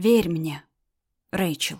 Верь мне, Рэйчел.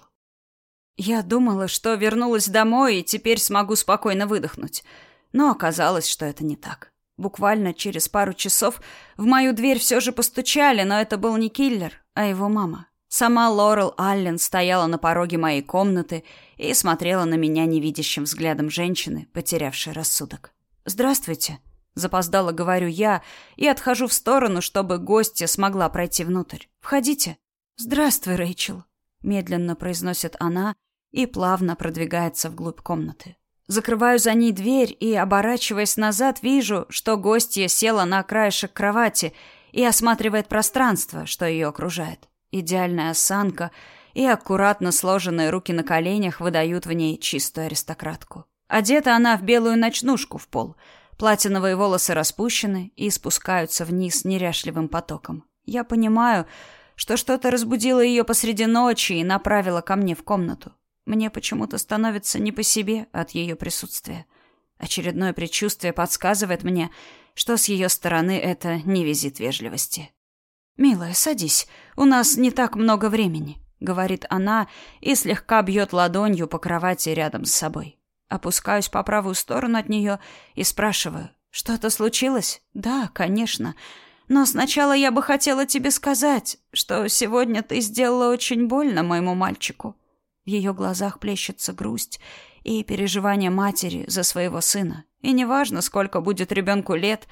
Я думала, что вернулась домой и теперь смогу спокойно выдохнуть. Но оказалось, что это не так. Буквально через пару часов в мою дверь все же постучали, но это был не киллер, а его мама. Сама Лорел Аллен стояла на пороге моей комнаты и смотрела на меня невидящим взглядом женщины, потерявшей рассудок. «Здравствуйте», — запоздало говорю я и отхожу в сторону, чтобы гостья смогла пройти внутрь. «Входите». «Здравствуй, Рэйчел», — медленно произносит она и плавно продвигается вглубь комнаты. Закрываю за ней дверь и, оборачиваясь назад, вижу, что гостья села на краешек кровати и осматривает пространство, что ее окружает. Идеальная осанка и аккуратно сложенные руки на коленях выдают в ней чистую аристократку. Одета она в белую ночнушку в пол. Платиновые волосы распущены и спускаются вниз неряшливым потоком. Я понимаю, что что-то разбудило ее посреди ночи и направило ко мне в комнату. Мне почему-то становится не по себе от ее присутствия. Очередное предчувствие подсказывает мне, что с ее стороны это не визит вежливости. «Милая, садись. У нас не так много времени», — говорит она и слегка бьет ладонью по кровати рядом с собой. Опускаюсь по правую сторону от нее и спрашиваю, «Что-то случилось?» «Да, конечно. Но сначала я бы хотела тебе сказать, что сегодня ты сделала очень больно моему мальчику». В ее глазах плещется грусть и переживание матери за своего сына. И неважно, сколько будет ребенку лет,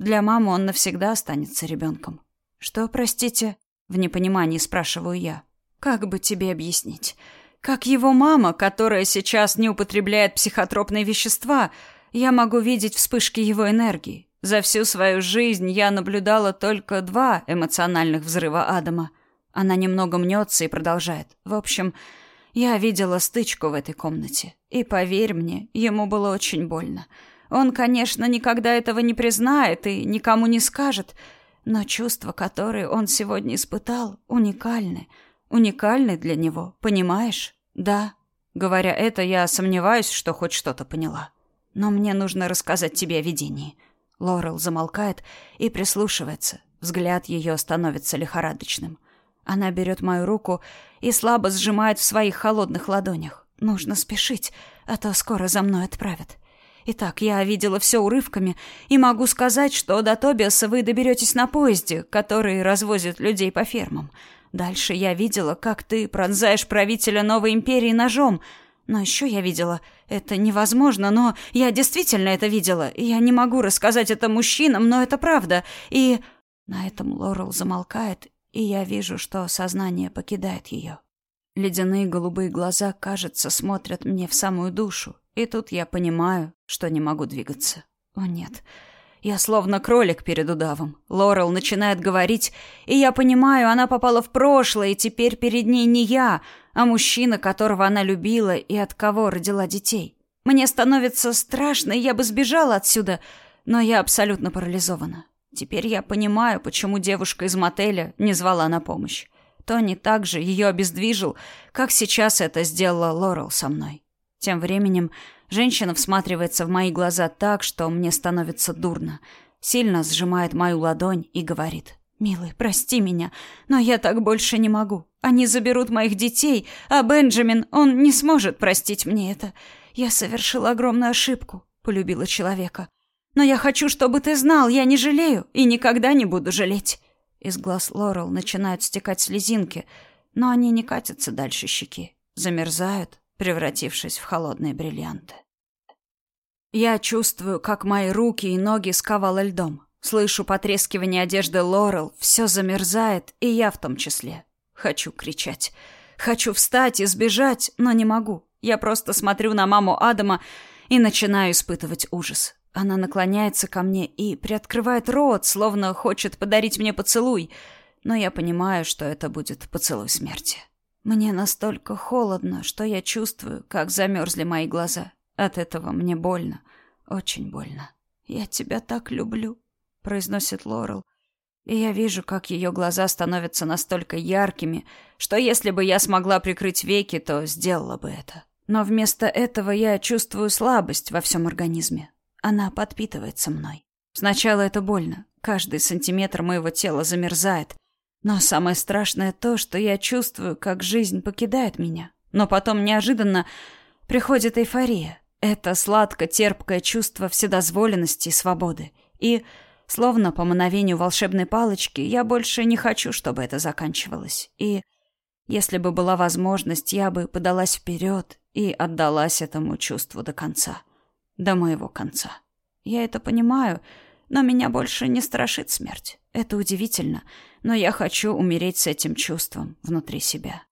для мамы он навсегда останется ребенком. «Что, простите?» — в непонимании спрашиваю я. «Как бы тебе объяснить? Как его мама, которая сейчас не употребляет психотропные вещества, я могу видеть вспышки его энергии. За всю свою жизнь я наблюдала только два эмоциональных взрыва Адама. Она немного мнется и продолжает. В общем, я видела стычку в этой комнате. И поверь мне, ему было очень больно. Он, конечно, никогда этого не признает и никому не скажет, но чувства, которые он сегодня испытал, уникальны. Уникальны для него, понимаешь? Да. Говоря это, я сомневаюсь, что хоть что-то поняла. Но мне нужно рассказать тебе о видении. Лорел замолкает и прислушивается. Взгляд ее становится лихорадочным. Она берет мою руку и слабо сжимает в своих холодных ладонях. Нужно спешить, а то скоро за мной отправят. Итак, я видела все урывками и могу сказать, что до Тобиаса вы доберетесь на поезде, который развозит людей по фермам. Дальше я видела, как ты пронзаешь правителя новой империи ножом. Но еще я видела... Это невозможно, но я действительно это видела. Я не могу рассказать это мужчинам, но это правда. И... На этом Лорел замолкает, и я вижу, что сознание покидает ее. Ледяные голубые глаза, кажется, смотрят мне в самую душу. И тут я понимаю, что не могу двигаться. О нет, я словно кролик перед удавом. Лорел начинает говорить, и я понимаю, она попала в прошлое, и теперь перед ней не я, а мужчина, которого она любила и от кого родила детей. Мне становится страшно, и я бы сбежала отсюда, но я абсолютно парализована. Теперь я понимаю, почему девушка из мотеля не звала на помощь. Тони также ее обездвижил, как сейчас это сделала Лорел со мной. Тем временем женщина всматривается в мои глаза так, что мне становится дурно. Сильно сжимает мою ладонь и говорит. «Милый, прости меня, но я так больше не могу. Они заберут моих детей, а Бенджамин, он не сможет простить мне это. Я совершила огромную ошибку, полюбила человека. Но я хочу, чтобы ты знал, я не жалею и никогда не буду жалеть». Из глаз Лорел начинают стекать слезинки, но они не катятся дальше щеки. Замерзают, превратившись в холодные бриллианты. Я чувствую, как мои руки и ноги сковало льдом. Слышу потрескивание одежды Лорел, все замерзает, и я в том числе. Хочу кричать. Хочу встать и сбежать, но не могу. Я просто смотрю на маму Адама и начинаю испытывать ужас. Она наклоняется ко мне и приоткрывает рот, словно хочет подарить мне поцелуй, но я понимаю, что это будет поцелуй смерти. Мне настолько холодно, что я чувствую, как замерзли мои глаза. От этого мне больно, очень больно. «Я тебя так люблю», — произносит Лорел. И я вижу, как ее глаза становятся настолько яркими, что если бы я смогла прикрыть веки, то сделала бы это. Но вместо этого я чувствую слабость во всем организме. Она подпитывается мной. Сначала это больно. Каждый сантиметр моего тела замерзает. Но самое страшное то, что я чувствую, как жизнь покидает меня. Но потом неожиданно приходит эйфория. Это сладко-терпкое чувство вседозволенности и свободы. И, словно по мановению волшебной палочки, я больше не хочу, чтобы это заканчивалось. И, если бы была возможность, я бы подалась вперед и отдалась этому чувству до конца. До моего конца. Я это понимаю, но меня больше не страшит смерть. Это удивительно, но я хочу умереть с этим чувством внутри себя.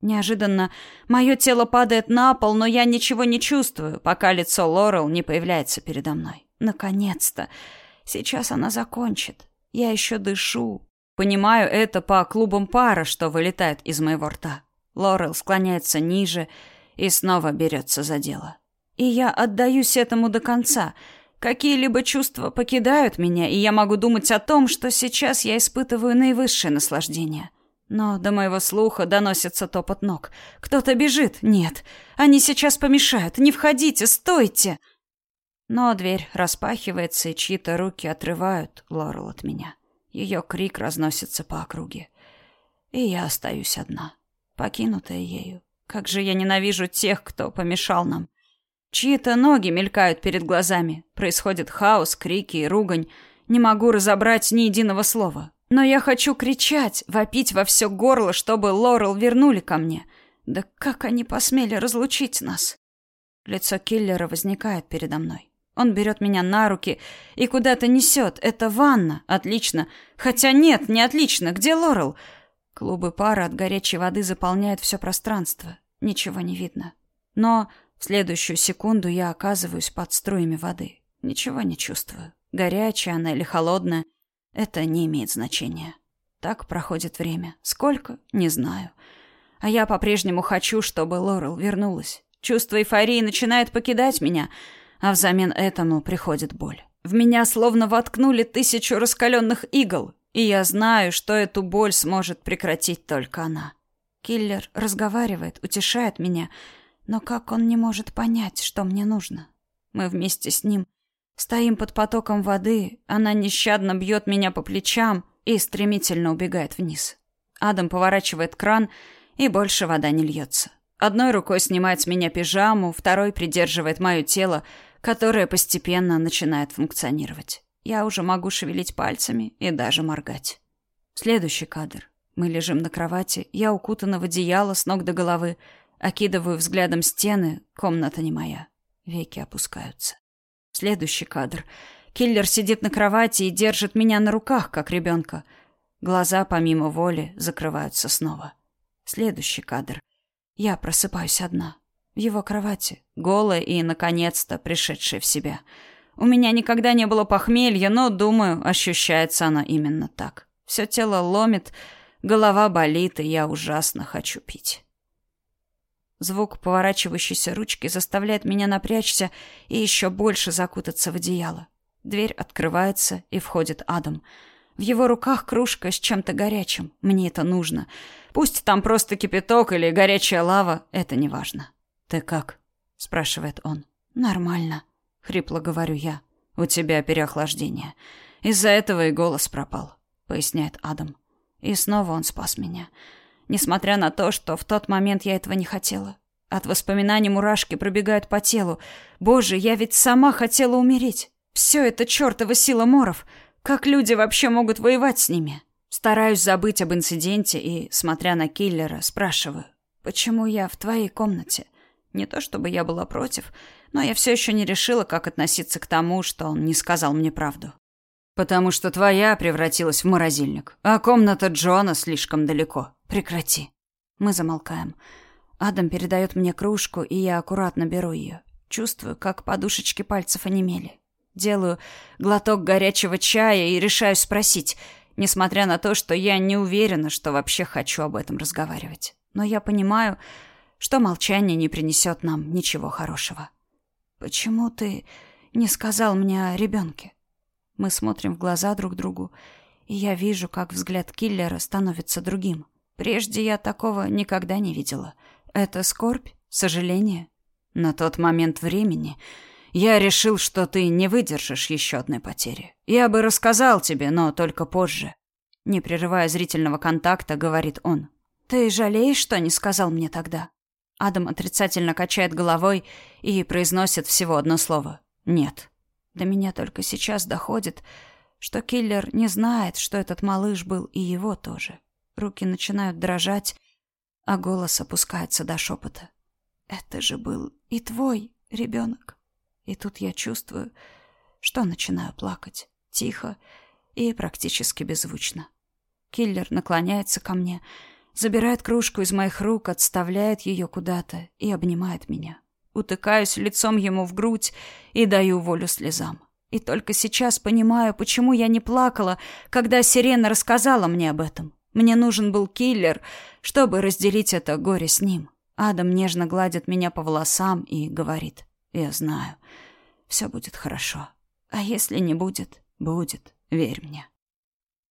Неожиданно мое тело падает на пол, но я ничего не чувствую, пока лицо Лорел не появляется передо мной. Наконец-то. Сейчас она закончит. Я еще дышу. Понимаю это по клубам пара, что вылетает из моего рта. Лорел склоняется ниже и снова берется за дело. И я отдаюсь этому до конца — Какие-либо чувства покидают меня, и я могу думать о том, что сейчас я испытываю наивысшее наслаждение. Но до моего слуха доносится топот ног. Кто-то бежит. Нет, они сейчас помешают. Не входите, стойте. Но дверь распахивается, и чьи-то руки отрывают Лорел от меня. Ее крик разносится по округе. И я остаюсь одна, покинутая ею. Как же я ненавижу тех, кто помешал нам. Чьи-то ноги мелькают перед глазами. Происходит хаос, крики и ругань. Не могу разобрать ни единого слова. Но я хочу кричать, вопить во все горло, чтобы Лорел вернули ко мне. Да как они посмели разлучить нас? Лицо киллера возникает передо мной. Он берет меня на руки и куда-то несет. Это ванна. Отлично. Хотя нет, не отлично. Где Лорел? Клубы пара от горячей воды заполняют все пространство. Ничего не видно. Но в следующую секунду я оказываюсь под струями воды. Ничего не чувствую. Горячая она или холодная — это не имеет значения. Так проходит время. Сколько? Не знаю. А я по-прежнему хочу, чтобы Лорел вернулась. Чувство эйфории начинает покидать меня, а взамен этому приходит боль. В меня словно воткнули тысячу раскаленных игл, и я знаю, что эту боль сможет прекратить только она. Киллер разговаривает, утешает меня — но как он не может понять, что мне нужно? Мы вместе с ним стоим под потоком воды, она нещадно бьет меня по плечам и стремительно убегает вниз. Адам поворачивает кран, и больше вода не льется. Одной рукой снимает с меня пижаму, второй придерживает мое тело, которое постепенно начинает функционировать. Я уже могу шевелить пальцами и даже моргать. Следующий кадр. Мы лежим на кровати, я укутана в одеяло с ног до головы, Окидываю взглядом стены, комната не моя. Веки опускаются. Следующий кадр. Киллер сидит на кровати и держит меня на руках, как ребенка. Глаза, помимо воли, закрываются снова. Следующий кадр. Я просыпаюсь одна. В его кровати, голая и, наконец-то, пришедшая в себя. У меня никогда не было похмелья, но, думаю, ощущается оно именно так. Все тело ломит, голова болит, и я ужасно хочу пить. Звук поворачивающейся ручки заставляет меня напрячься и еще больше закутаться в одеяло. Дверь открывается, и входит Адам. В его руках кружка с чем-то горячим. Мне это нужно. Пусть там просто кипяток или горячая лава, это не важно. «Ты как?» — спрашивает он. «Нормально», — хрипло говорю я. «У тебя переохлаждение. Из-за этого и голос пропал», — поясняет Адам. И снова он спас меня несмотря на то, что в тот момент я этого не хотела. От воспоминаний мурашки пробегают по телу. Боже, я ведь сама хотела умереть. Все это чертова сила моров. Как люди вообще могут воевать с ними? Стараюсь забыть об инциденте и, смотря на киллера, спрашиваю, почему я в твоей комнате? Не то чтобы я была против, но я все еще не решила, как относиться к тому, что он не сказал мне правду. Потому что твоя превратилась в морозильник, а комната Джона слишком далеко. Прекрати. Мы замолкаем. Адам передает мне кружку, и я аккуратно беру ее. Чувствую, как подушечки пальцев онемели. Делаю глоток горячего чая и решаю спросить, несмотря на то, что я не уверена, что вообще хочу об этом разговаривать. Но я понимаю, что молчание не принесет нам ничего хорошего. «Почему ты не сказал мне о ребенке?» Мы смотрим в глаза друг другу, и я вижу, как взгляд киллера становится другим. Прежде я такого никогда не видела. Это скорбь, сожаление. На тот момент времени я решил, что ты не выдержишь еще одной потери. Я бы рассказал тебе, но только позже. Не прерывая зрительного контакта, говорит он. «Ты жалеешь, что не сказал мне тогда?» Адам отрицательно качает головой и произносит всего одно слово. «Нет». До меня только сейчас доходит, что киллер не знает, что этот малыш был и его тоже. Руки начинают дрожать, а голос опускается до шепота. «Это же был и твой ребенок». И тут я чувствую, что начинаю плакать. Тихо и практически беззвучно. Киллер наклоняется ко мне, забирает кружку из моих рук, отставляет ее куда-то и обнимает меня. Утыкаюсь лицом ему в грудь и даю волю слезам. И только сейчас понимаю, почему я не плакала, когда Сирена рассказала мне об этом. Мне нужен был киллер, чтобы разделить это горе с ним. Адам нежно гладит меня по волосам и говорит, «Я знаю, все будет хорошо. А если не будет, будет, верь мне».